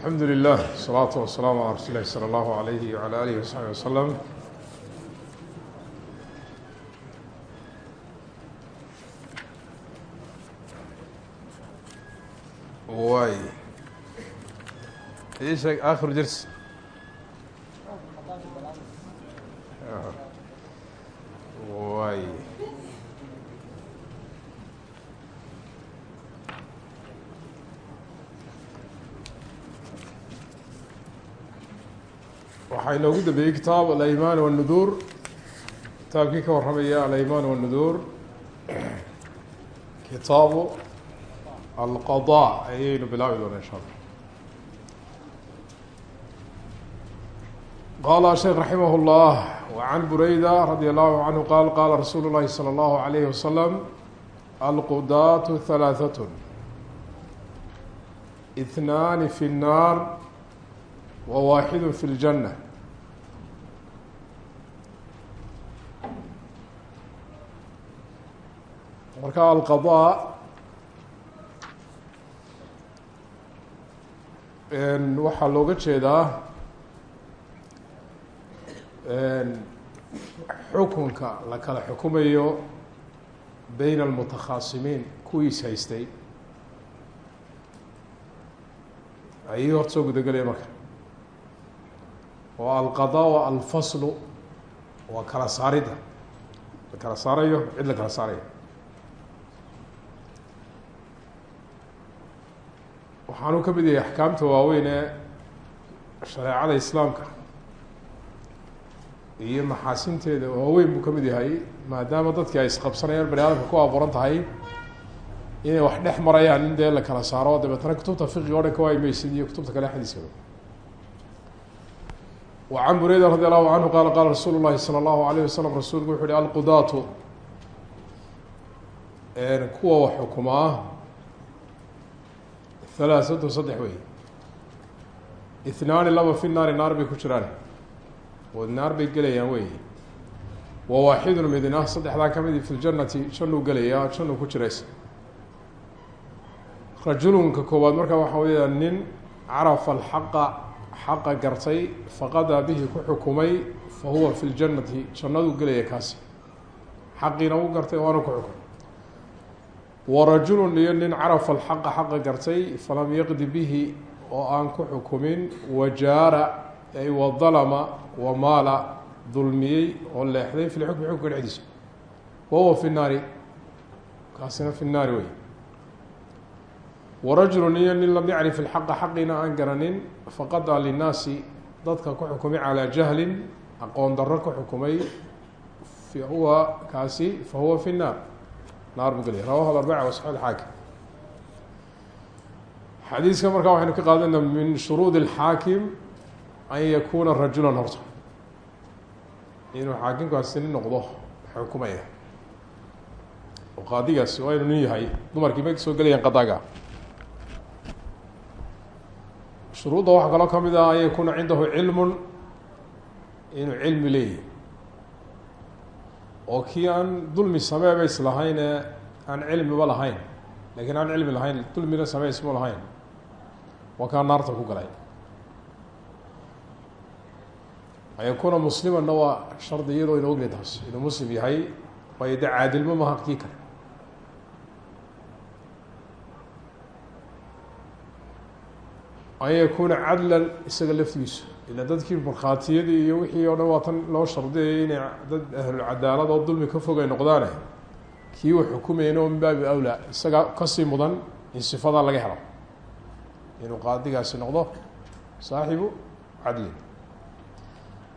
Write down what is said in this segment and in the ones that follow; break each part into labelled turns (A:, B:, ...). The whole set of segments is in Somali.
A: alxamdu lilah asalaatu wasalaamu calaa rasuul ilahi sala allahu alayhi wacala alihi wasaxbi wasalam way akhiru ders waxaa inoogu dambeeyey kitaab alaymaan wاnudur kitaabkii ka warramaya alaymaan wاnudur kitaabu alqaضاء ayaynu bilaabi doona insha allah qala sheekh raximah اllah وعan bureyda radي allahu canhu qaal qala rasuulu اlahi salى اllahu عalayh wasalam alqudaat ثalaaثat اثnaani fi الnaar wwaaxid fi اljanة marka alqadaa waxaa looga jeedaa xukunka la kala xukumayo bayna almutakhaasimiin kuwiis haystay. Ayay horta soo gudagelaya marka. Oo alqadaa wa alfaslu waa kala saaridda la kala saarayo cid la kala saarayo. waxaanuu ka mid yahay axkaamta waaweyn ee shareecada islaamka iyo maxaasinteeda waaweyn buu ka mid yahay maadaama dadkii ay isqabsanayaan bani aadamka ku abuuran tahay inay wax dhex marayaan in dee la kala saaro. Dabeetana kutubta fiqiga o dhan ka waaymaysid iyo kutubta kale xadiiskaba. Wa can bureyda radi allahu canhu qaala qaala rasuulu llahi sala allahu alayh wasalam rasuulku wuxu uhi alqudaatu kuwa wax xukumaa ah halaasatu saddex wey itnaani laba fi naari naar bay ku jiraan oo naar bay gelayaan wey wa waaxidun midna saddexdaa ka midi fi ljanati shanuu gelayaa shanuu ku jiraysa rajulunka koowaad markaa waxaa weyaa nin carafa alxaqa xaqa gartay faqadaa bihi ku xukumay fa huwa fi ljannati jannaduu gelaya kaasi xaqiina uu gartay waana ku xukumay wa rajulun iyo nin carafa alxaqa xaqa gartay falam yaqdi bihi oo aan ku xukumin wajaara ay wadalama wamaala dulmiyey oo leexday fi lxukmi xukunka dhexdiisa. Wa huwa fi naari kaasina fi naari wey. Warajulu iyo nin lam yacrif ilxaqa xaqiina aan garanin faqadaa linnaasi dadka ku xukumay calaa jahlin aqoon darro ku xukumay fi huwa kaasi fa huwa fi naar naar buu gelaya rawahu alarbaca wa saxix alxaakim xadiiska markaa waxaynu ka qaadana min shuruud اlxaakim an yakuuna rajulan horta. Inuu xaakimkaasi nin noqdo xukumaya. Oo qaadigaasi waa inu nin yahay dumarkii may soo gelayaan qadaaga. Shuruudda waxaa kaloo ka mid ah an yakuuna cindahu cilmun inuu cilmi leeyahy oo kii aan dulmi sameeba islahayn ee aan cilmiba lahayn. Lakiin aan cilmi lahayn dulmina samee ismu lahayn. Waa kaa naarta ku galay. An yakuuna muslimanna waa shardi iyadoo ina taas inuu muslim yahay waayo de caadilmo maha kii kale an yakuuna cadlan isaga laftigiisu. Ila dadkii markhaatiyadii iyo wixii o dhan waa tan loo shardiyay inay dad ahlulcadaalad oo dulmi ka fogay noqdaane. Kii uu xukumayna oo min baabi awlaa. Isaga ka sii mudan in sifadaa laga helo. Inuu qaadigaasi noqdo saaxibu cadlin.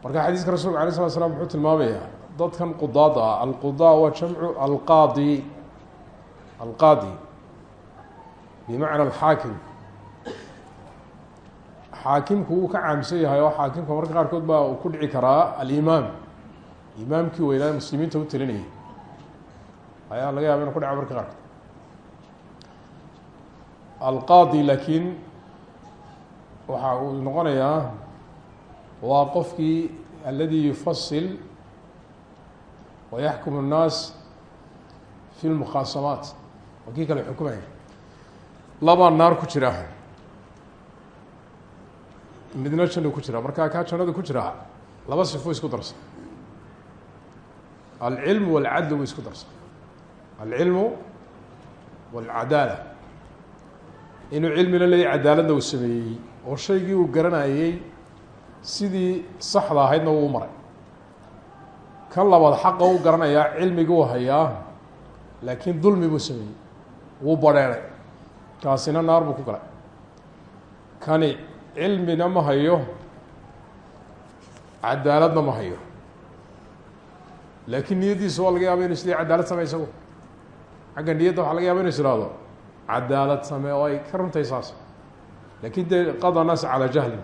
A: Marka xadiiska rasulka alay slat slam wuxuu tilmaamayaa dadkan qudaada ah alqudaa waa jamcu alqaadi. Alqaadi. Bimacna alxaakim xaakimku wuu ka caamsan yahay oo xaakimka marka qaarkood baa uu ku dhici karaa alimaam. Imaamkii weynaa muslimiinta u talinayay ayaa laga yaaba inu ku dhaca marka qaarkood. Alqaadi laakiin waxa uu noqonayaa waa qofkii aladi yufasil wayaxkum الnaas fi lmukhaasamaat waa kii kale xukumaya. Labaa naar ku jira midna jannu ku jiraa markaa kaa jannada ku jiraa laba sifo isku darsan. Alcilmu walcadlu bu isku darsan. Alcilmu walcadaala inuu cilmina leeyahy cadaaladna uu sameeyey. Oo shaygii uu garanayey sidii saxda ahaydna uu maray. Kan labaad xaqa u garanayaa cilmigii uu hayaa laakiin dulmi buu sameeyey. Wuu badheeray kaasina naar buu ku galay. Kani cilmina ma hayo cadaaladna ma hayo. Laakiin niyaddiisa waa laga yaaba inu isle cadaalad samey isagu. Xagga niyadda waxaa laga yaba inu is cadaalad same oo ay ka runtahay saas. Lakin dee qada naas calaa jahlin.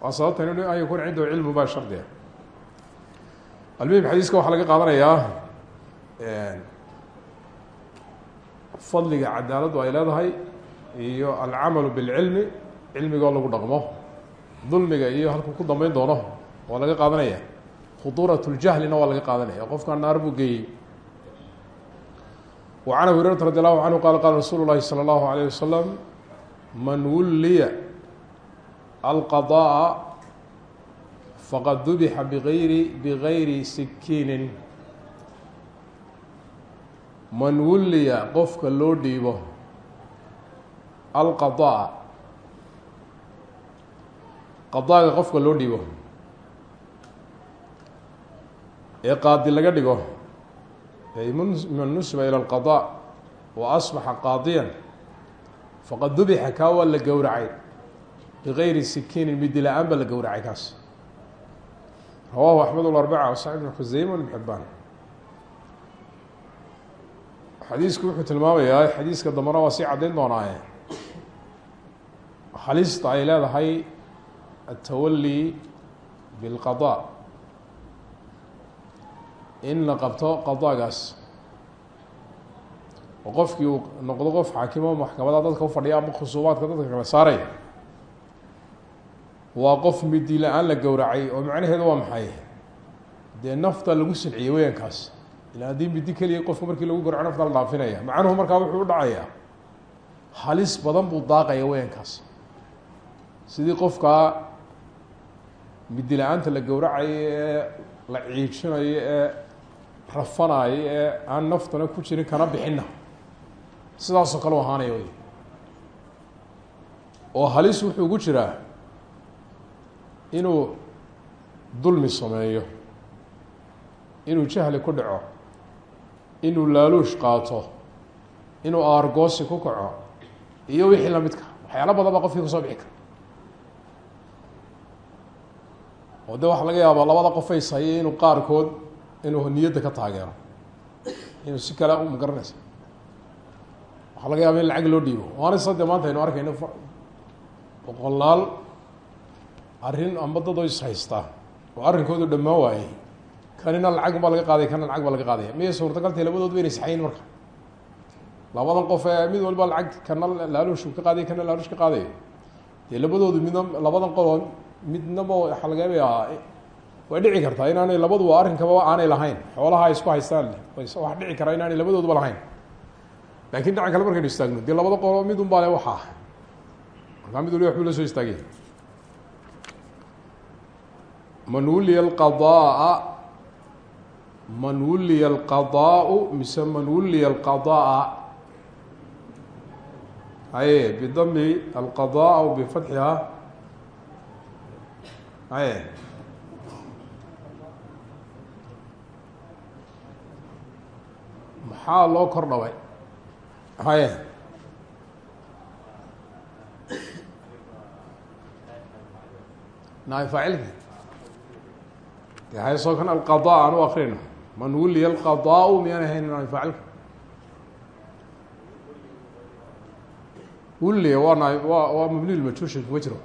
A: Waa sababtan in an yakuna cindahu cilmu baa shardiga almuhim xadiiska waxaa laga qaadanayaa fadliga cadaaladdu ay leedahay iyo alcamalu bilcilmi cilmigoo lagu dhaqmo dulmiga iyo halkuu ku dambeyn doono waa laga qaadanaya. Khuduurat ljahlina waa laga qaadanaya. Qofkan naar buu geeyey. Wa can abi hurayrata radi allahu canhu qala qala rasuulu llahi salى allahu alayh wasalam man wulliya alqada'a faqad dubixa bigayri bigayri sikiinin man wulliya qofka loo dhiibo alqada'a qadaaga qofka loo dhiibo ee qaadi laga dhigo man nusiba ilى اlqaضاء wa asbaxa qaadiyan faqad dubixa kaa waa la gowracay bigayri sikiinin midi la-aan baa la gowracay kaas rawahu axmed اlarbaca saxib bn khuseyma ibn xibaan xadiisku wuxuu tilmaamayaa xadiiska dambana waa sii caddayn doonaaye halista ay leedahay atawali bilqaضاء in la qabto qadaagaas oo qofkii uu noqdo qof xaakimo maxkamada dadka ufadhiya ama khusuumaadka dadka kala saaraya waa qof midi la-aan la gowracay oo macnaheedu waa maxay dee nafta lagu silciyey weyankaas ila haddii midi keliya qofka markii lagu gowraco nafta la dhaafinaya macnuhu markaa wuxuu u dhacayaa halis badan buu daaqaya weyankaas sidii qofkaa midi la'aanta la gowracayo ee la ciijinayo ee rafanayo ee aan naftana ku jirin kana bixinna. Sidaasoo kale u ahaanaya wey oo halis wuxuu ugu jiraa inuu dulmi sameeyo inuu jahli ku dhaco inuu laaluush qaato inuu aargoosi ku kaco iyo wixii lamidka waxyaalo badan baa qofkii ku soo bixi kara oo de laga yaabaa labada qof ay sayay inuu qaarkood inuu niyadda ka taageero inuu si kale u magaranaysa waxaa laga yaaba in lacag loo dhiibo. Waana sade maanta aynu arkayno boqolaal arrin amba dad oo is haystaa oo arrinkoodu dhammaan waayey. Kanina lacag baa laga qaaday kana lacag baa laga qaadaya miyay suurtagaltay labadood ba inay saxayin marka? Labadan qof ee mid walba lacag kana laaluush ka qaadayo kana laaluush ka qaadayo dee labadoodu midna labadan qoloo midnaba waxaa laga yaabaya way dhici kartaa inaanay labaduba arrinkaba aanay lahayn. Xoolaha ay isku haystaan waxa dhici karaa inaanay labadooduba lahayn. Lakin dhinaca kale markaynu istaagno dee labada qolo mid un baa le waxaa markaa mid waliba la soo istaagay. Man wuliya alqadaa man wuliya alqadaau mise man wuliya alqadaa haye bidami alqadaa bifatxiha haye maxaa loo kor dhaway? Haye naay faacilki de haye soo kan alqada aan u akrino man wuliya alqadaau miyaan ahayn naay faacilka. Wuliya waa naay wa waa mabni lmajhuul kuma jiro.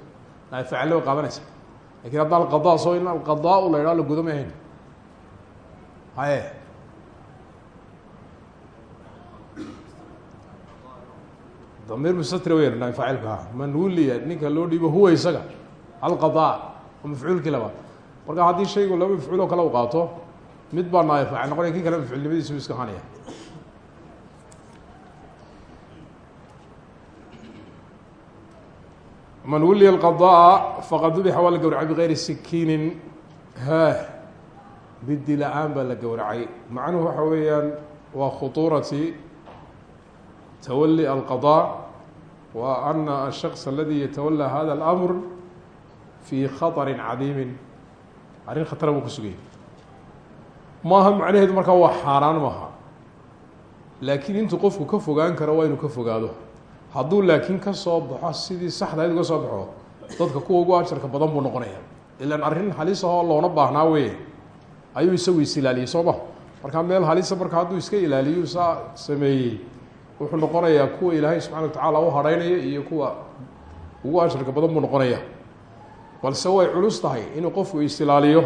A: Naay faacille way qaadanaysa laakiin hadda alqada soo in alqadaau la idhaha la gudo may ahayn. Haye. Damiir mustatra weyn naay faacilka ha. Man wuliya ninka loo dhiibo huwa isaga. Alqadaa oo mafcuulkii labaad marka haddii shaygu laba mafcuul oo u qaato mid baa naay faacil noqonaya kii kale mafcuulnimadiisu iska ahaanaya man wuliya اlqadaa faqad dubixa waa la gowracay bigayri sikiinin ha bidi la-aan baa la gowracay macnuhu waxa weeyaan waa khuطuurati tawali alqaضاء wa ana الshakص aladi yatawalى hada اlamr fi khaطri cadiimi arrin khatara buu ku sugayay maaha macnaheedu markaa waa xaaraan maaha laakiin intuu qofku ka fogaan karo waa inuu ka fogaado hadduu laakiin ka soo baxo sidii saxdayd uga soo baxo dadka kuwa ugu ajarka badan buu noqonaya. Ilaan arrin halis ahoo loona baahnaa weye ayuu isagu is ilaaliyey soo ma? Markaa meel halisa marka hadduu iska ilaaliyo saa sameeyey wuxuu noqonayaa kuwa ilaahay subxana wa tacaala u hadhaynaya iyo kuwa ugu ajarka badan buu noqonaya balse way culus tahay inuu qofku isilaaliyo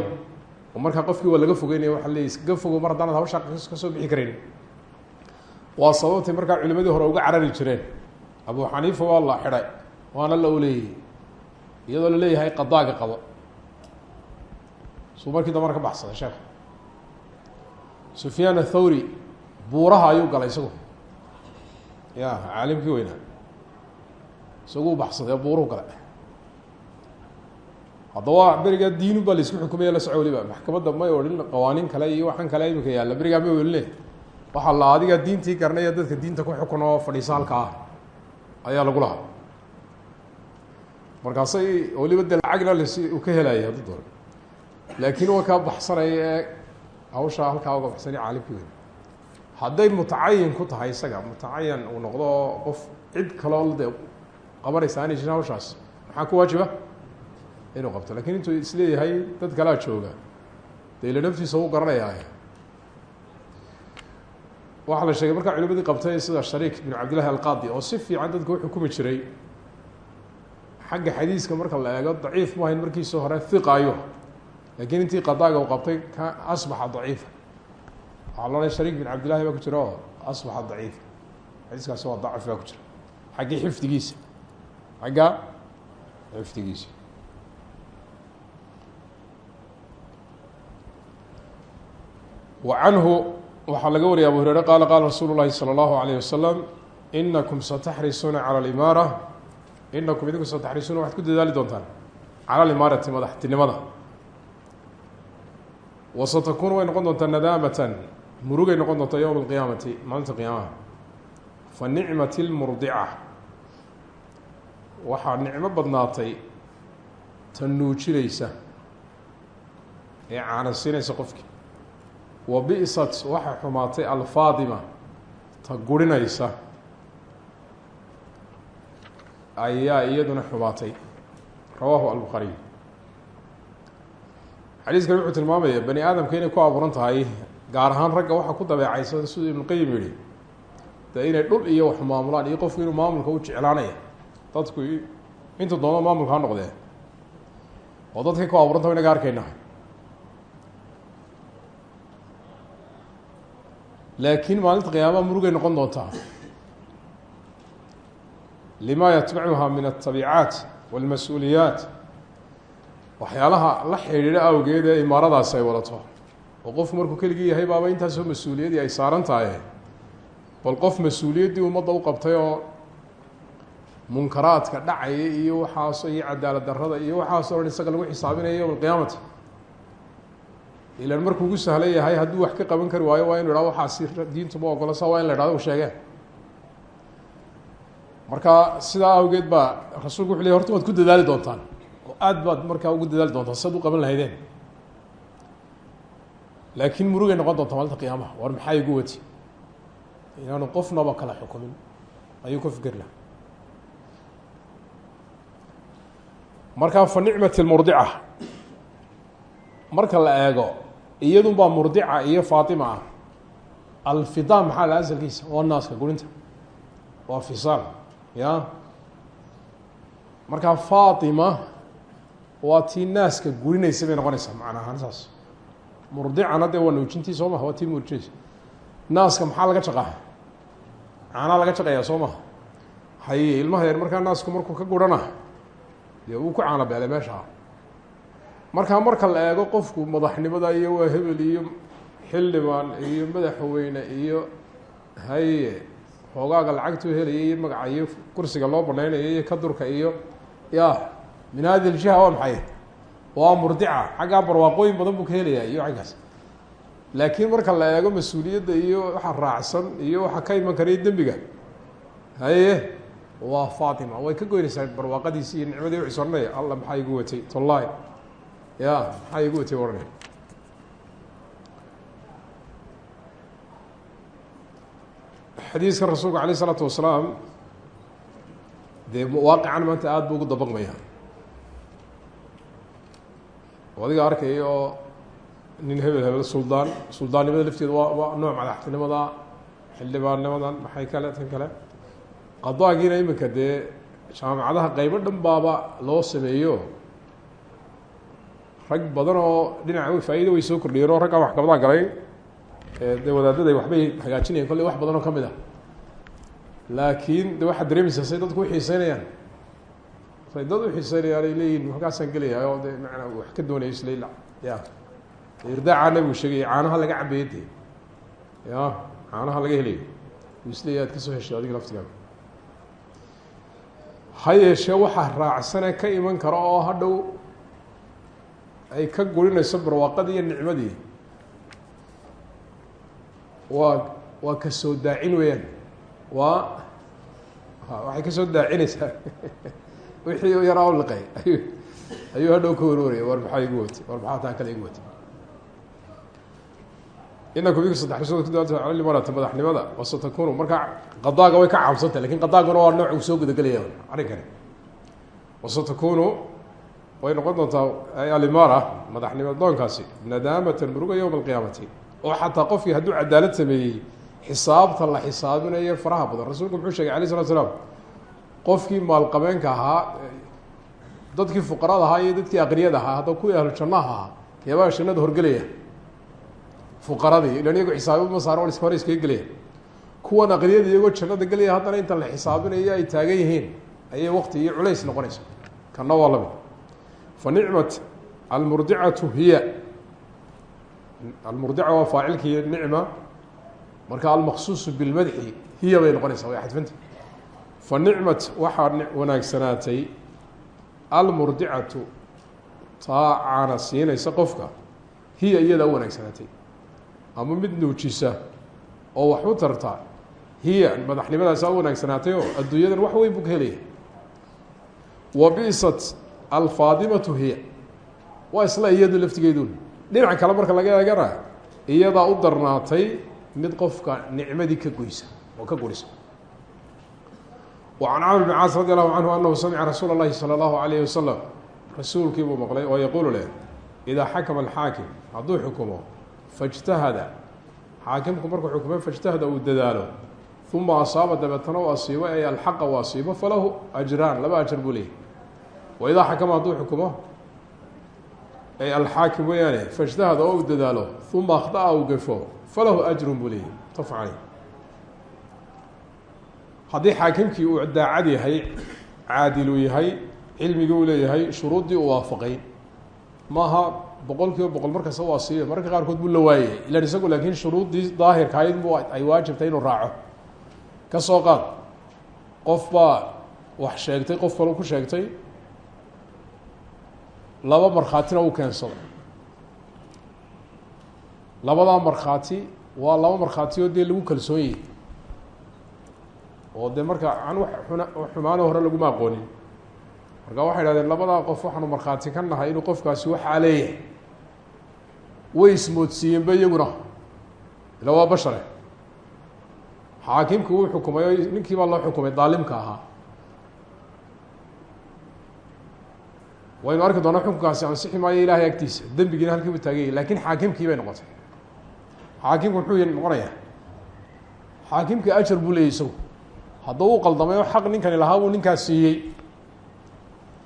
A: oo markaa qofkii waa laga fogeynaya waa leey iskaga fogo mar haddaanad hawshaa ka soo bixi karayn waa sababtay markaa culimadii hore uga carari jireen abu xaniifa waa la xidhay waana la oleeyey iyadoo la leeyahay qadaaga qabo. Suu markii dambana ka baxsaday sheekh. Sufyaan athawri buuraha ayuu galay isagu. Ya caalimkii weynaa isagu u baxsaday oo buuruhu galay. Haddaba berigaa diinu baa la isku xukumaya la soco weliba maxkamadda may odhin qawaaniin kale iyo waxaan kale imika yaalla berigaa ma weline waxaa la adigaa diintii garanaya dadka diinta ku xukun oo fadhiisa halka ah ayaa lagu lahaa. Markaasay weliba de lacagna lasi uu ka helaya hadduu doono laakiin waa kaa baxsanaya ee hawshaa halkaa uga baxsanay caalimkii weyn. Hadday mutacayin ku tahay isaga mutacayan uu noqdo qof cid kaloo de qabanaysa aanay jirin hawshaas maxaa ku waajiba? Inuu qabto. Lakin intuu is leeyahay dad kalaa jooga. De ila naftiisa u garanayaa waxaa la sheegay markaa culimadii qabtay sida shariik bin cabdillahi alqaadi oo si fiican dadka u jiray. Xagga xadiiska marka la eego daciif mu ahayn markiisa hore hiqaayo lakiin intii qadaaga uu qabtay ka asbaxa daciifa waxaa loodhay shariik bin cabdillahi baa ku jira? Oo asbaxa daciifa xadiiskaasi waa dacif baa ku jira. Xaggii xifdigiisa. Xagga xifdigiisa. Wa waxaa laga wariyay abu hureyre qaala qaala rasuulu llahi salى اllahu alayh wasalam inakum sataxrisuuna calى limaara inakum idinku sataxrisuuna waxaad ku dadaali doontaan cala limaarati madaxtinimada wa satakunu way noqon doontaa nadaamatan murugay noqon doontaa yowma alqiyaamati maalinta qiyaamaha fa nicmati lmurdica waxaa nicmo badnaatay ta nuujinaysa ee caanasiinaysa qofkii wa bi'sat waxaa xumaatay alfaadima ta gurinaysa. Ayaa iyaduna xumaatay. Rawaahu albukhaariy xadiiskan wuxuu tilmaamaya bani aadamka inay ku abuuran tahay gaar ahaan ragga waxaa ku dabeecaysa siduu ibnuqayim yihi dee inay dhul iyo wax maamulaan iyo qofku inuu maamulka u jeclaanaya. Dadku inta doono maamulka ha noqdee. Oo dadkay ku abuuranta inaga arkayna laakiin maalinta qiyaamaha murugay noqon doontaa. Lima yatbacuha min altabiicaat walmas-uuliyaat. Waxyaalaha la xidhiidho awgeed ee imaaradaasi ay wadato. Oo qofku markuu keligii yahay baaba intaasoo mas'uuliyadii ay saaran tahay bal qof mas'uuliyaddii ummadda u qabtay oo munkaraadka dhacaya iyo waxaaso iyo cadaalad darrada iyo waxaasoo dhan isaga lagu xisaabinayo yowma alqiyaamati ilan markuu ugu sahlan yahay hadduu wax ka qaban kari waayo waa inu ihahdo waxaasi diintu ma ogola sa waa in la ihahdo u marka sidaa awgeed baa rasuulku wuxu ley horta waad ku dadaali doontaan. Oo aad baad markaa ugu dadaali doontaan siad u qaban lahaydeen. Laakiin murugay noqon doontaa maalinta qiyaamaha war maxaa igu wati? Inaanu qofnaba kala xukumin. Ayuu ka fikeri laha markaa fa nicmat lmurdica marka la eego iyadun baa murdica iyo faatima ah. Alfidaan maxaa la asalkiisa waa naaska gurinta. Waa fisaal ya? Markaa faatima waa tii naaska gurinaysa bay noqonaysaa macna ahaan saas. Murdicana dee waa nuujintii soo maha waa tii muujinaysa. Naaska maxaa laga jaqaa caanaa laga jaqayaa soo maha? Ilmaha yar markaa naasku markuu ka gurana dee wuu ku caana beelay meesha markaa marka la eego qofku madaxnimada iyo waa hebel iyo xildhibaan iyo madaxweyne iyo haye xoogaaga lacagtuu helaya iyo magaca iyo kursiga loo banaynayo iyo kadurka iyo ya min hadi ljiha waa maxay? Waa murdica. Xaggaa barwaaqooyin badan buu ka helayaa iyo xaggaas. Laakiin marka la eego mas'uuliyadda iyo waxa raacsan iyo waxa ka iman karaya dembiga haye waa fatima way ka goynaysaa barwaaqadiisi iyo nicmadii wuxuu soranaya alla maxaa igu watay? Tollahi ya maxaa igu watay ohanay xadiiska rasuulka alayه الsalaatu wasalaam dee waaqican maanta aada buu ugu dabaqmaya oo adiga arkaya oo nin hebel hebel suldaan suldaannimada lafteeda waa waa nooc madaxtinimada xildhibaannimadan maxay kale tan kale qadaagiina iminka dee jaamacadaha qeybo dhan baaba loo sameeyo rag badan oo dhinaca faa'iida way soo kordhiyeen oo raggaa maxkamadaa galay dee wadaadada waxbay hagaajinayan kolley wax badan oo ka mid ah. Laakiin de waxaad dareemaysaa say dadku uxiiseynayaan say dad uxiiseynayaan ay leeyihiin halkaasaan gelaya oo de maanaa wax ka doonaya isla ya. Irdaaca nabigu sheegay caanaha laga cabeeye de ya caanaha laga helayo u isleeya ad ka soo heshay adiga laftigaaga ha yeeshee waxaa raacsane ka iman kara oo hadhow ay ka gurinayso barwaaqadii iyo nicmadii. Waa waa ka soo daacin weeyaan. Waa waxay ka soo daacinaysaa. Wixii yaraa u liqay. Ayu ayuu hadhow ka warwaraya war maxaa igu watay war maxaa taa kale igu watay inakum idinku saddex rasood ku ali marata madaxnimada wasatakunu marka qadaaga way ka caamsantah laakiin qadaaguna waa nooc uu soo gudagelaya arrinkani wasatakunu way noqon doontaa alimara madaxnimo doonkaasi nadaamatan muruga yowma alqiyaamati. Oo xataa qofkii hadduu cadaalad sameeyey xisaabta la xisaabinayo faraha badan. Rasuulku muxuu sheegay alay slatu slaam qofkii maalqabeenka ahaa dadkii fuqarada ahaa iyo dadkii aqniyada ahaa hadda kuwii ahlu jannaha ahaa keebaa jannada horgelaya. Fuqaradii ilan iyago xisaabima saar hor iskaga gelaya. Kuwan aqniyada iyagoo jannada gelaya haddana inta la xisaabinayo ay taagan yihiin ayay waqti iyo culays noqonaysa. Kana waa la mid fa nicmat almurdicatu hiya. Almurdica waa faacilkii nicma. Marka almaqsuusu bilmadxi hiya bay noqonaysaa way xadfanta fa nicmat waxaa wanaagsanaatay almurdicatu taa caana siinaysa qofka hiya iyadaa u wanaagsanaatay. Ama mid nuujisa oo wax u tarta hiya madaxnimadaasaa u wanaagsanaatay oo adduunyadan wax weyn buu ka helaya wa alfaadimatu hiya waa isla iyadu laftigeedun dhinaca kale marka laga eegana iyadaa u darnaatay mid qofka nicmadii ka goysa oo ka gurisa وعن cمر بن cاaص رضي الله عنه أنه سمع رsuuل الlahi صلى الله عليه وسلم rasuulkii buu mqlay oo yquل leh إذا xakم الxاakم hadduu xukumo فاجتahda xaakimku markuu xukumo فاجتahda uu dadaalo ثuma asaaba dabeetana u asiibo ay alxaqa u asiibo falahu أجraan laba أجر buu leeyay waidaa xakama hadduu xukumo ay alxaakim weeyaane fashtahada oo u dadaalo uma akhdaa u gafo falahu ajrun buu leeyahy taf caleyh haddii xaakimkii uu daacad yahay caadil uu yahay cilmigii uu leeyahay shuruuddii uu waafaqay maaha boqol kiiba boqol markasta waa siiyo mararka qaarkood buu la waayay ilan isagu laakiin shuruuddii daahirka ayd bu ay waajibtay inuu raaco ka soo qaad qof baa wax sheegtay qof kale ku sheegtay laba markhaatina uu keensaday labadaa markhaati waa laba markhaati oo dee lagu kalsoon yahy oo de marka an wax xumaano hore laguma aqoonin. Marka waxay idhahdeen labadaa qof waxaanu markhaati ka nahay inuu qofkaasi waxaa leeyahay. Way ismoodsiiyeenba iyaguna. Ila waa bashare xaakimku uu xukumay o ninkii baa loo xukumay daalimka ahaa waynu arki doonaa xukunkaasi ansixi maayo ilaahay agtiisa. Dembigiina halkii bu taaganyay laakiin xaakimkii bay noqotay. Xaakimku muxuu noqonayaa? Xaakimkii ajar buu leeyay isagu. Hadduu u qaldamay oo xaq ninkani lahaa buu ninkaas siiyey.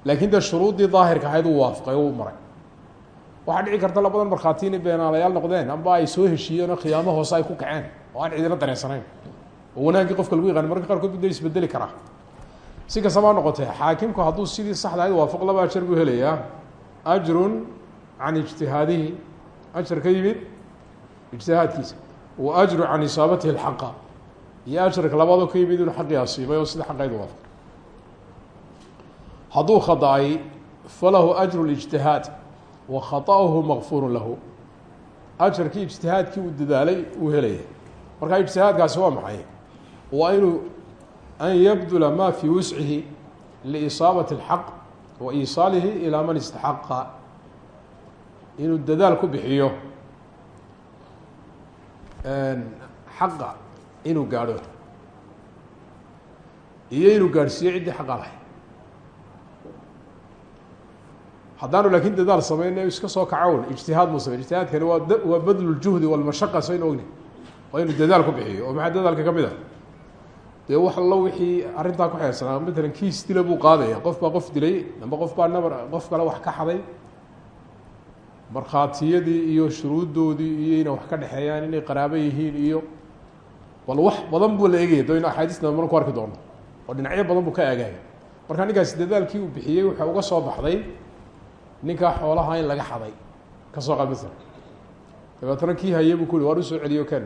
A: Laakiin dee shuruuddii daahirka ahayd uu waafaqay o u maray. Waxaa dhici karta labadan markhaati inay beenaalayaal noqdeen amba ay soo heshiiyeen oo khiyaamo hoose ay ku kaceen oo aan cidina dareensanayn. Oo wanaaggii qofka lagu yaqaan marka qaarkood buu da isbedeli karaa si kastaba ha noqotee xaakimku hadduu sidii saxda ahayd waafaq laba ajar buu helayaa. Ajrun can ijtihaadihi. Ajar ka yimid ijtihaadkiisa. Wa ajru can isaabatihi alxaqa. Iyo ajarka labaadoo ka yimid inuu xaqii asiibay oo sida xaqayd waafaq. Hadduu khada-ay falahu ajru lijtihaad wa khaطأuhu makfuuru lahu. Ajarkii ijtihaadkii uu dadaalay uu helaya markaa ijtihaadkaasi waa maxay? Waa inuu an yabdula ma fii wuscihi liisaabaةi اlxaq wa iisaalihi ilaa man istaxaqa inuu dadaal ku bixiyo xaqa inuu gaadho iyo inuu gaadhsiiyo ciddii xaqa lahay haddaanu laakiin dadaal sameyn iska soo kacown ijtihaad mu samey ijtihaadkani waa waa badlu ljuhdi walmashaqa saynu ogni waa inuu dadaal ku bixiyo oo maxaa dadaalka ka mid a dee wax allo wixii arrintaa ku xeersanaa matalan kiis dila buu qaadaya. Qof baa qof dilay amba qof baa nabar qof kale wax ka xaday. Markhaatiyadii iyo shuruuddoodii iyo inay wax ka dhexeeyaan inay qaraabo yihiin iyo bal wax badan buu la eegaya. In axaadiisna mar ku arki doono. Oo dhinacyo badan buu ka eegaya marka ninkaasi dadaalkii uu bixiyey waxaa uga soo baxday ninkaa xoolaha in laga xaday. Ka soo qaad masala dabeetana kii haye buu ku yihi waan u soo celiyo ken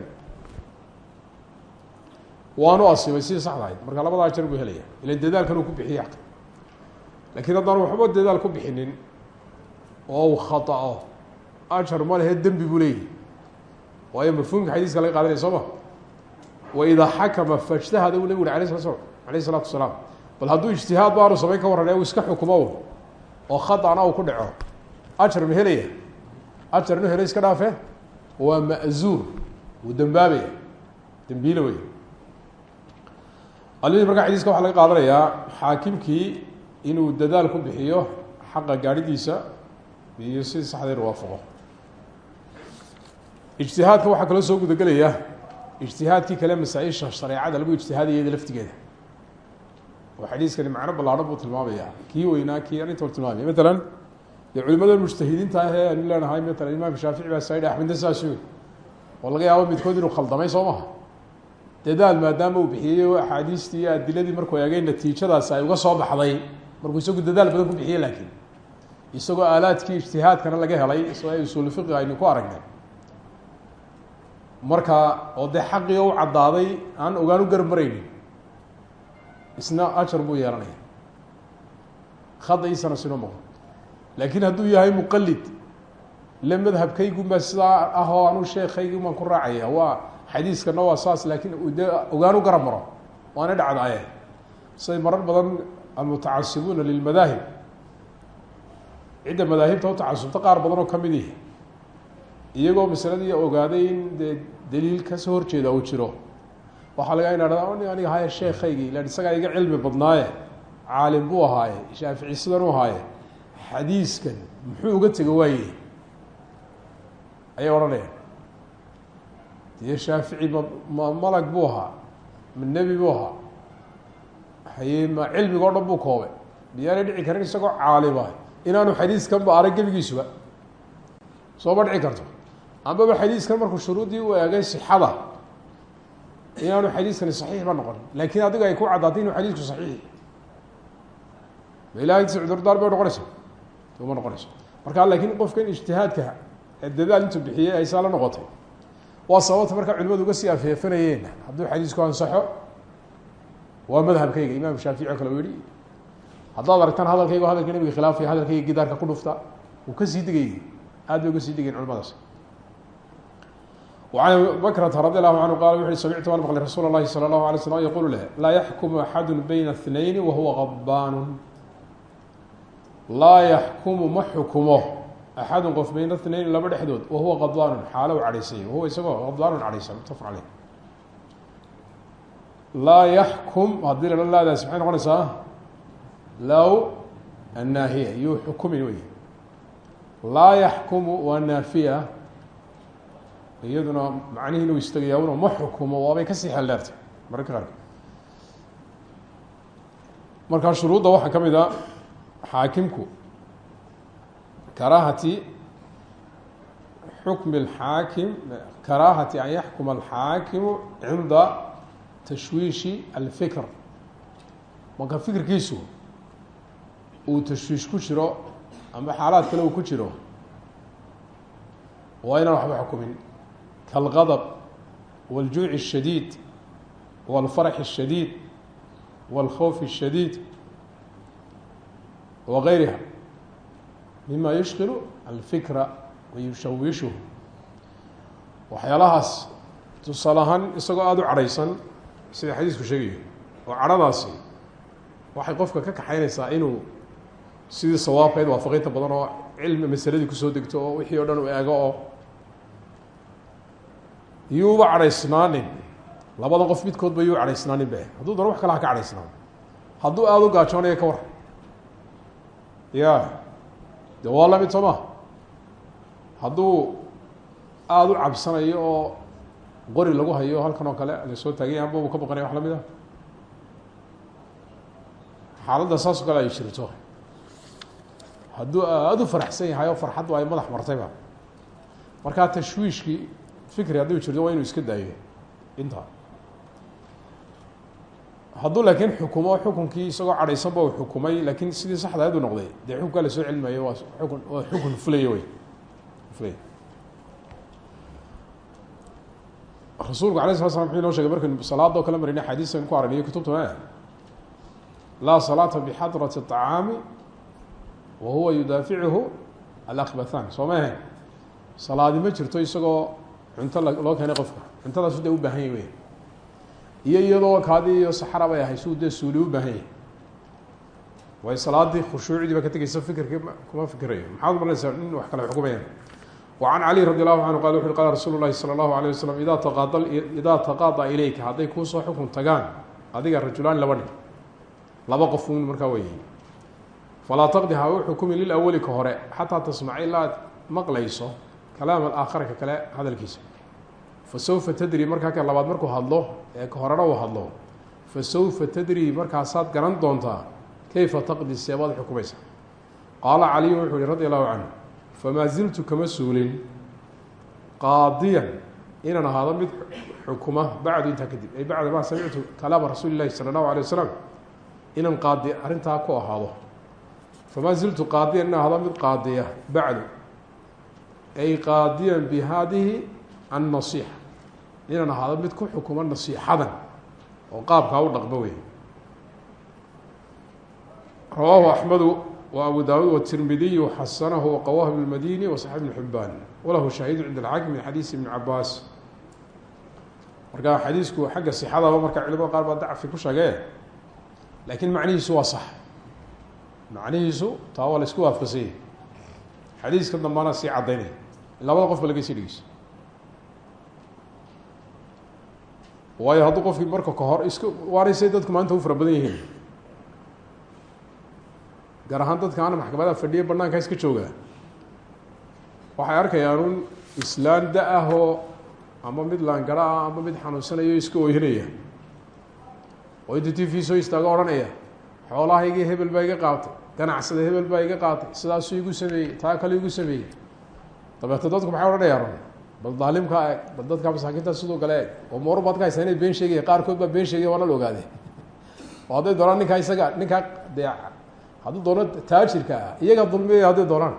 A: waanu asimay si saxda ahayd. Marka labada ajar buu helaya ilan dadaalkan uu ku bixiya lakiin haddaan waxba dadaal ku bixinin oo uu khaطa'o ajar ma lehe dembi buu leeyahy waayo mafhuumka xadiiska laga qaadanaya soo ma? Waidaa xakama fajtahada uu nabigu uri alay sla slam alayh salaatu bal hadduu ijtihaad baanu samayn ka warran u iska xukumo oo khaطana uu ku dhaco. Ajar ma helaya. Ajar nu helo iska dhaafe. Waa ma'zuur. Wuu dembaabaya dembiila wey alihii markaa xadiiska waxaa laga qaadanayaa xaakimkii inuu dadaal ku bixiyo xaqa gaadhidiisa iyo si saxdeenu waafaqo. Ijtihaadka waxaa kaloo soo gudagelaya ijtihaadkii kale masaa-isha shareecada lagu ijtihaadayada laftigeeda. Oo xadiiskani macno ballaadhan buu tilmaamaya kii weynaa kii arinta u tilmaamaya. Matalan dee culimada mujtahidiinta ah ee anu leenahay matalan imaam shaafici baa saidhi axmedna saas wey oo laga yaabo midkood inuu khaldamay soo maha dadaal maadaama uu bixiyey oo axaadiistii iyo adiladii markuu eegay natiijadaasi ay uga soo baxday markuu isagu dadaal badan ku bixiyey laakiin isagoo aalaadkii ijtihaadkana laga helay soo ay usuul fiqi aynu ku aragnay. Marka oo dee xaqii u caddaaday aan ogaan u garab maraynin isna ajar buu yeelanaya. Khada-iisana sino maqo laakiin hadduu yahay muqalid le madhabkaygunbaa sidaa ah oo anuu sheekaygi baan ku raacaya waa xadiiskana waa saas laakiin de ogaan u garab maro. Waana dhacdaaye. Siday marar badan almutacasibuuna lilmadaahib. Cidda madaahibta utacasubta qaar badan oo ka mid ihi iyagoo masaladii ogaaday in dee daliil ka soo horjeeda uu jiro. Waxaa laga ina hahda aniga haya sheekaygi ilan isagaa iga cilmi badnaaye. Caalim buu ahaaye shaafici sidan u ahaaye. Xadiiskan muxuu uga tego waaye? Ayay odhanayaan dee shaafici ma ma malag buu ahaa ma nebi buu ahaa haye ma cilmiga o dhan buu koobay. Miyaanay dhici karin isagoo caalima inaanu xadiiskanba arag gebigiisuba. Soo ma dhici karto. Ambaba xadiiskan markuu shuruuddii u eegay sixada inaanu xadiiskani saxiixba noqon. Laakiin adiga ay ku caddaatay inuu xadiisku saxiix ma ilahay agtiisa cudurdaar bay noqonaysa? Uma noqonayso. Marka laakiin qofkan ijtihaadka dadaal intuu bixiyey aysaa la noqotay waa sababta markaa culimadu uga sii afeefanayeen hadduu xadiisku ansaxo waa madhabkayga imaam shaafici oo kale u yihi haddaad aragtaan hadalkayga o hadalka nabiga khilaafaya hadalkayga gidaarka ku dhufta uu ka sii degayey aad bay uga sii degayen culimadaas وعن أبي بكرة رضي الله عنه قال وxu سمعت waan مqلay رsuuل الlahi صلى الله عليه وسلم يقول leh laa يحكم أحad بين اثنين وهuوa غضبان laa يحكم ma xukumo axadun qof bayna tnayn laba dhexdood wahuwa qadbaanun xaalow cadhaysay wahuwa isagoo qadbaanun cadhaysa mutafaq caleyh laa yaxkum haddii lala laadaasi maxay noqonaysaa low annaahiya yuu xukumin wey laa yaxkumu waa naafiya iyaduna macnihiina u istagayaa una ma xukumo waabay ka sii xeeldheertay mararka qaarka markaa shuruudda waxaa ka mid a xaakimku karaahati xukmi اlxaakim karaahati an yaxkuma alxaakimu cinda tashwiishi alfikr marka fikirkiisu uu tashwiish ku jiro ama xaalaad kale uu ku jiro waa inaan waxba xukumin kالغضب والجوع الشhديد والفرح الشhديد والخوف الشhديد wagayriha mima yushkilu alfikra wayushawishuhu waxyaalahaas tusaale ahaan isagoo aada u cadhaysan sida xadiisku sheegayo oo cadhadaasi waxay qofka ka kaxaynaysaa inuu sidii sawaabkeed waafaqinta badan oo cilmi masaladii ku soo degto oo wixii o dhan u eego oo yuuba cadhaysnaanin labada qof midkoodba yuu cadhaysnaanin be hadduu dana wax kale ha ka cadhaysnaan hadduu aada u gaajoonayo ka war ya de waa la mid soo ma? Hadduu aada u cabsanayo oo qori lagu hayo halkan oo kale la soo taaganya amba uu ka baqanaya wax la mid a xaaladda saas kale ay jirto hadduu aada u faraxsan yahay oo farxaddu ay madax martayba. Markaa tashwiishkii fikri hadduu jirto waa inuu iska daayo. Intaa hadduu laakiin xukumo xukunkii isagoo cadhaysanba uu xukumay laakiin sidii saxda ayadu noqday dee xukunkaa lasoo celinayo waa xukun waa xukun fulaya wey fulaya rasuulku alay slat slam wuxuu inoo shegay markaynu salaada oo kale marayna axaadiis aynu ku aragniyo kutubta laa salaata bixadrati الطacaami wa huwa yudaaficuhu alakbathan soo ma ahayn salaadi ma jirto isagoo cunto loo keenay qofka cuntadaasu dee u baahan yahy wey iyo iyadoo kaadi iyo saxra bay ahay suu dee suuli u baahan yahy way salaadii khushuucdii ba ka tegeysa fikirkii kuma fikirayo maxaad maranaysaa in wax kale xukumayaan وعن علي رضي الله عنه qال وu qال رsuل الlahi صلى الله عليه وسلم ida tqad إdaa تaqاضى ilayka hadday kuusoo xukun tagaan adiga rajulaan laba nin laba qof un markaa wey falaa tqdi ha u xukumi lilأwli ka hore xataa tasmac ilaa ad maqlayso kalaam الآakhar ka kale hadalkiisa fasawfa tadri markaa ka labaad markuu hadlo ee ka horena uu hadlo fasawfa tadri markaasaad garan doontaa kayfa taqdi seebaad xukumaysaa qaala caliyun wuxuu yihi radi allahu canhu famaa ziltu kama suulin qaadiyan inaan ahaado mid xukuma bacdu intaa kadib ay bacda maa samictu kalaama rasuuli illahi sala allahu alay wasalam inaan qaadi arrintaa ku ahaado. Famaa ziltu qaadiyan inaan ahaado mid qaadiya bacdu ay qaadiyan bi annasiixa inaan ahaado mid ku xukuma nasiixadan oo qaabkaa u dhaqmo wey rawaahu axmedu wa abu daawuud watirmidiyu xasanahu waqawaahu ibn madini wasaxib ibn xibaan walahu shaahidu cinda alxakim min xadiisi ibni cabaas marka xadiisku xagga sixadaba markaa culimada qaar baa ku sheegee laakiin macnihiisu waa sax macnihiisu taa waa isku waafaqsanyay xadiiska dambana sii caddaynaya in labada laga sii waayo hadduu qofkii marka ka hor iska waanaysay dadku maanta u fara badan yihiin. Gaar ahaan dadka aan maxkamadaha fadhiya banaanka iska joogaa waxay arkayaan un islaan da'ahoo ama mid laangara ah ama mid xanuunsanayo iska ooyanaya oo inta t v soo istaago odhanaya xoolahaygii hebel baa iga qaatay ganacsada hebel baa iga qaatay sidaasuu igu sameeyey taa kale igu sameeyey. Dabeeto dadku maxay odhanayaan bal bal dadka masaakiinta sidoo kale eeg oo moor baad ka haysaa inay been sheegaya qaarkood baa been sheegaya waana la ogaade oo hadday doonaan ninkaa isaga ninkaa dee hadduu doono taajirka iyaga dulmiyaya hadday doonaan.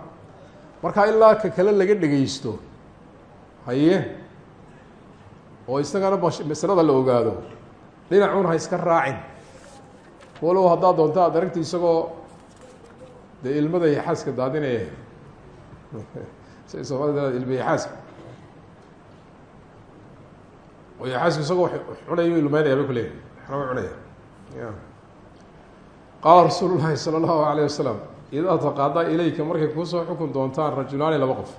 A: Marka ilaa ka kale laga dhegeysto haye oo isagana masalada la ogaado dhinacun ha iska raacin. Walow haddaad doonto aad aragti isagoo dee ilmada yaxaaska daadinaya. Siay soomaalida ilma xaasku isagoo cunay ilmaynaya bay kuleeyahy cunaya. Qaala rasuulu llaahi sala allahu alayh wasalam idaa taqaadaa ilayka markay kuusoo xukun doontaan rajulaani laba qof.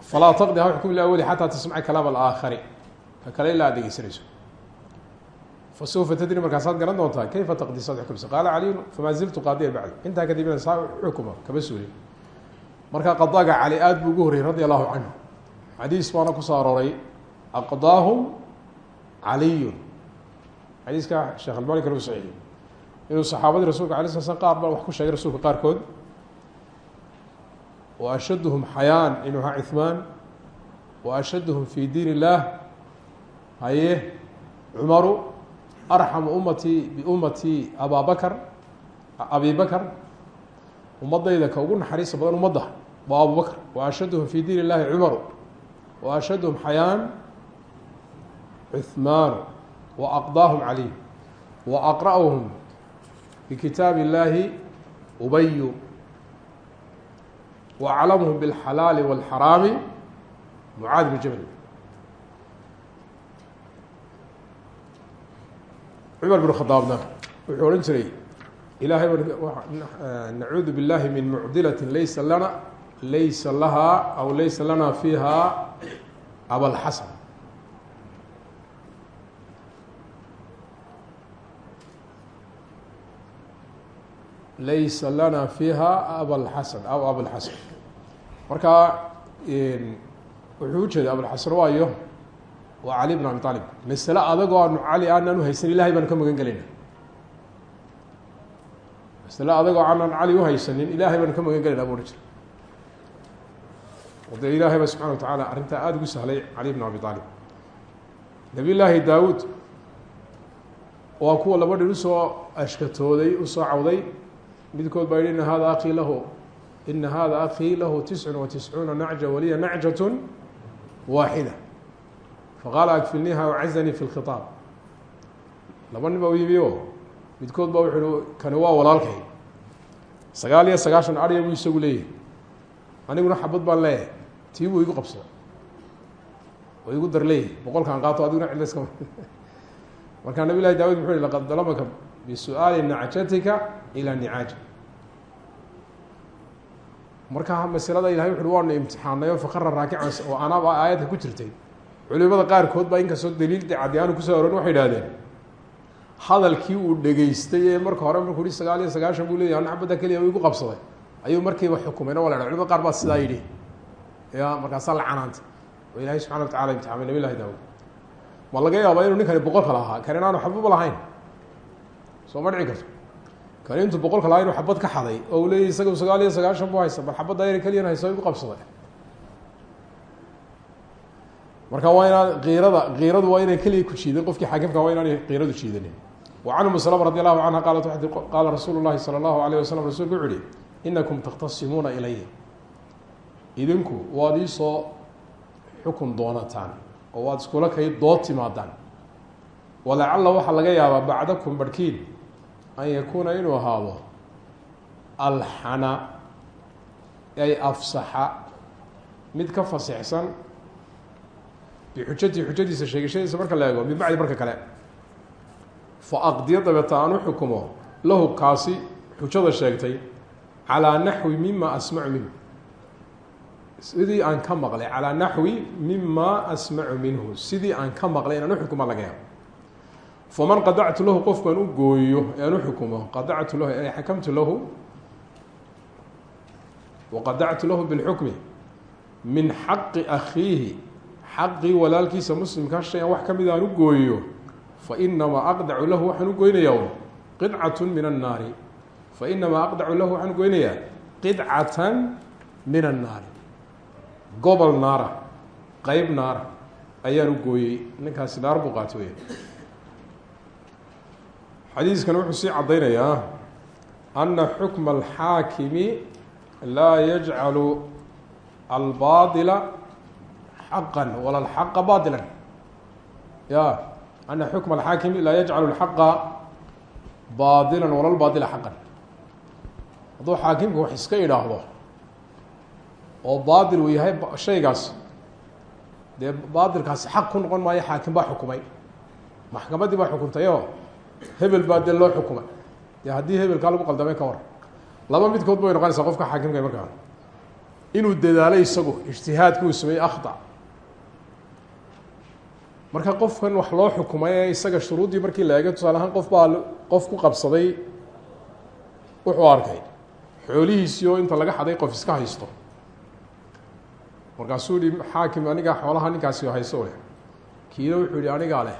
A: Falaa taqdi ha xukm ilawali xataa tasmaca kalaam alaakhari. Ka kale ilaa aad dhegeysanayso. Fasufa tadri markaasaad garan doontaa kayfa taqdi saad xukumsa qaala caliyun famaa ziltu qaadiyan bacdi. Intaa kadibna saa xukuma. Kama suulin. Markaa qadaaga aad buu ugu horreyey radi allahu canhu xadiis baana ku soo arooray aqdaahum caliyun. Xadiiska sheekh albani kale u saxiixiyey inuu saxaabadii rasulka alay sla slam qaar baa wax ku sheegay rasuulka qaarkood. Wa ashaduhum xayaan inuu ahaa cihmaan wa ashaduhum fi diin illaah haye cumaru arxamu ummatii biummatii abaa bakar abi bakar. Ummadayda ka ugu naxariista badan ummadda waa abu bakr wa ashaduhum fi diin illahi cumaru wa ashaduhum xayaan cihmaanu wa aqdaahum caliy wa aqra'uhum bikitaab illahi ubayu wa aclamhu biاlxalaali wاlxaraami mucaad bn jabal cumar bn khadaabna wuxuu odhan jiray ilahay nacuudu biاllahi min mucdilaة laysa lana laysa laha aw laysa lana fiiha abalxasan laysa lana fiiha abalxasan aw abalxasan marka wuxuu ujeeda abalxasan waayo waa cali bn abi aalib masale adagoo aanu cali aanan uhaysan ilahay baanu ka magan gelayna masale adagoo aanan cali uhaysanin ilahay baanu ka magan gelayna bu ohan dee ilaahay ba subxana wa tacaala arrintaa aada ugu sahlay cali bn abi aalib nabiy llaahi daawuud waa kuwa laba dhin u soo ashkatooday u soo cawday. Midkood baa yihi hada akii lahu ina hada akii lahu tiscun wa tiscuuna nacja waliya nacjat waaxida faqaala akfilniha wacazanii fi lkhitaab laba nin baa u yimi o midkood ba wuxu uhi kani waa walaalkay. Sagaal iyo sagaashan arya buu isagu leeyahay. Aniguna xabad baan leeyahay tii buu igu qabsada. Oo igu dar leeyahay boqolkaan qaato adiguna cidlaska markaa nabi llahi daawud muxuu yihi laqad dalamaka bisu'aali nacjatika ilaa nicaaja markaa masalada ilahay wuxuui waanu imtixaanay oo fakara raakican oo anaaba aayadka ku jirtay. Culimada qaarkood baa inkastoo daliil caddi aanu ku soo arorin waxay idhahdeen hadalkii uu dhegeystay ee marka hore markuu yihi sagaal iyo sagaashan buu leyahy ana xabadda keliya igu qabsaday. Ayuu markiiba xukumeen waa la culimada qaar baa sidaa yidhi ya markaasaa la canaantay oo ilahay subxana wa tacala imtixaamay nabi llahi daawud ma laga yaabaa inuu ninkani boqolka lahaa? Kan inaanu xabadba lahayn. Soo ma dhici karto. Kani intuu boqolka lahaa inuu xabad ka xaday oo uu leeyahy isaga sagaal iyo sagaashan bu haysa bal xabadda ayna keliyan hayso igu qabsaday. Marka waa inaan kiirada kiiradu waa inaan keliya ku jiidin. Qofkii xaakimka waa inaanay kiiradu jiidanin wa can umi slama radi allahu canha qaalat qaala rasuulu llahi sala allahu alayh wasalam rasulku wuxu uhi inakum idinku waad iisoo xukun doonataan oo waad iskula kay dood timaadaan. Walacalla waxaa laga yaabaa bacdakum barhkiin an yakuuna inuu ahaado alxana ay afsaxa mid ka fasixsan. Bixujatii xujadiisa sheegashadiisa marka la eego min bacdi marka kale. Fa aqdiyo dabeeta aan u xukumo lahu kaasi xujada sheegtay calaa naxwi mima asmacu minhu sidii aan ka maqlay calaa naxwi mima asmacu minhu sidii aan ka maqlay inaan uxukuma laga yaabo faman qadactu lahu qofkaan u gooyo aan uxukumo qadactu lahu ay xakamtu lahu waqadactu lahu bilxukmi min xaqi akhiihi xaqii walaalkiisa muslimka shay-an wax ka mid aan u gooyo fa inamaa aqdacu lahu waxaan u goynayaa qidcat min annaari fa inamaa aqdacu lahu waxaan u goynayaa qidcatan min annaari gobol naara qeyb naara ayaan u gooyey. Ninkaasi naar buu qaatay wey xadiiskan wuxuu sii caddaynayaa ana xukma alxaakimi laa yajcalu albaadila xaqan wala alxaqa baadilan. Ya ana xukma alxaakimi laa yajcalu alxaqa baadilan wala lbaadila xaqan. Hadduu xaakimku wax iska idhaahdo oo baadil uu yahay shaygaas. Dee baadilkaasi xaq ku noqon maayo xaakim baa xukumay. Maxkamaddii baa xukuntayoo hebel baa dee loo xukumay. Dee haddii hebelkaa lagu qaldamay ka war. Laba midkood bay noqonaysaa qofka xaakimka markaa. Inuu dadaalay isagu ijtihaadki uu sameeyey akhda marka qofkan wax loo xukumay isaga shuruuddii markii la eegay tusaale ahaan qof baa qof ku qabsaday wuxuu arkay xoolihiisii oo inta laga xaday qof iska haysto markaasuu yihi xaakim anigaa xoolaha ninkaasi hayso leh. Kiina wuxuu yihi anigaa leh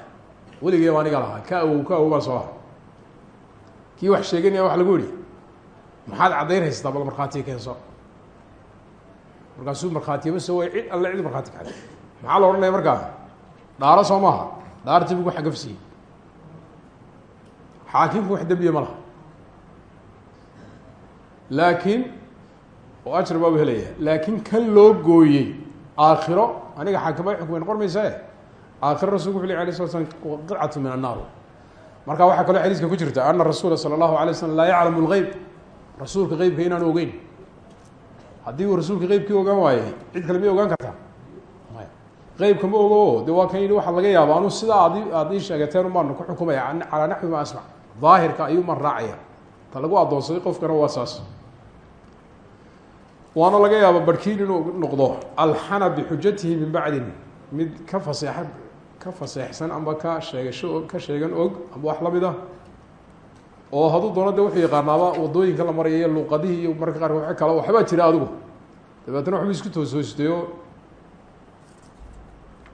A: weligeeba aniga lahaa. Ka awow ka awow soo aha kii wax sheeganaya wax lagu yihi maxaad caddayn haystaa bal markhaatiga keenso? Markaasuu markhaatiyaba soo way cid alle cid markhaati kale maxaa la odhanaya markaa dhaaro soo maaha. Dhaartii bugu xagafsiiyey. Xaakimku wax dembiya ma laha. Laakiin oo ajr baabu helaya. Laakin kan loo gooyey aakhiro aniga xaakima xukmay noqon maysae aakhiro rasulku wuxu l alay sla slam min annaar. Marka waxaa kaloo xadiiska ku jirta ana rasuul sala allahu alay la laa yaclamu lgeyb rasuulka qeybka inaanu ogeyn. Haddii uu rasuulka qeybkii ogaan waayey cid kale ma ogaan karta maya qeybka ma ogo de dee waa kan yidhi waxa laga yaaba anu sidaa ad aad ii sheegateen umaanu ku xukumaya ala naxwi ma asmac daahirka ayuumaan raacaya. Ta lagu adoonsaday qofkana waa saas waana laga yaaba barhkiin inuu noqdo alxana bixujatihi min bacdin mid ka faseexa ka faseexsan amba ka sheegasho ka sheegan og amba wax la mid ah. Oo hadduu doono de wuxuu yaqaanaaba waddooyinka la maraya iyo luuqadihii iyo marka qaarka wa kala waxbaa jira adigu. Dabeetna waxba isku toosoosteeyo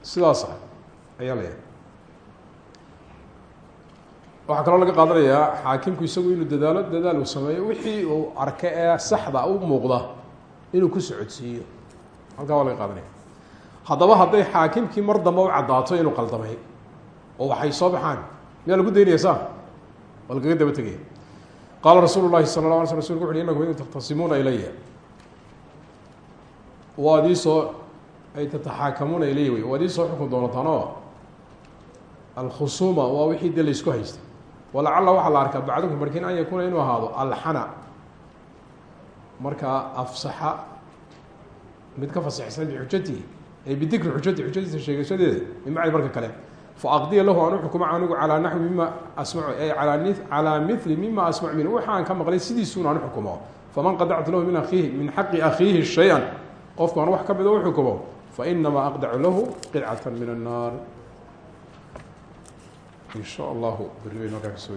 A: sidaas ah ayaa layahay waxaa kaloo laga qaadanayaa xaakimku isagu inuu dadaalo dadaal uu sameeyo wixii uu arka ee saxda u muuqda inuu ku socodsiiyo. Halkaa waa laga qaadanaya. Haddaba hadday xaakimkii mar dambe u caddaato inuu qaldamay oo waxay soo baxaan miyaa lagu daynaya saa waa lagaga daba tegaya qaala rasuulu llahi sala la ala sl rasulku wuxu uhi inakum in takhtasimuuna ilaya waad iisoo ay tataxaakamuuna ilaya wey waad iisoo xukun doonataan oo alkhusuuma waa wixii de laysku haysta walacalla waxaa la arkaa bacdukum barkiin an yakuuna inuu ahaado alxana markaa afsaxa mid ka fasaxsan bixujatihi ay bidikri xujati xujadiisa sheegashadeeda min bacdi marka kale. Faaqdiya lahu aan uxukuma anigu calaa naxwi mima asmacu ay alaa calaa mili mima asmacu minhu. Waxaan ka maqlay sidiisuun aan uxukumo. Faman qadactu lahu min akiihi min xaqi akhiihi shay-an qofku aan wax ka mida uxukumo fainamaa aqdacu lahu qidcata min annaar. In sha allahu beri bayn markaa ka soo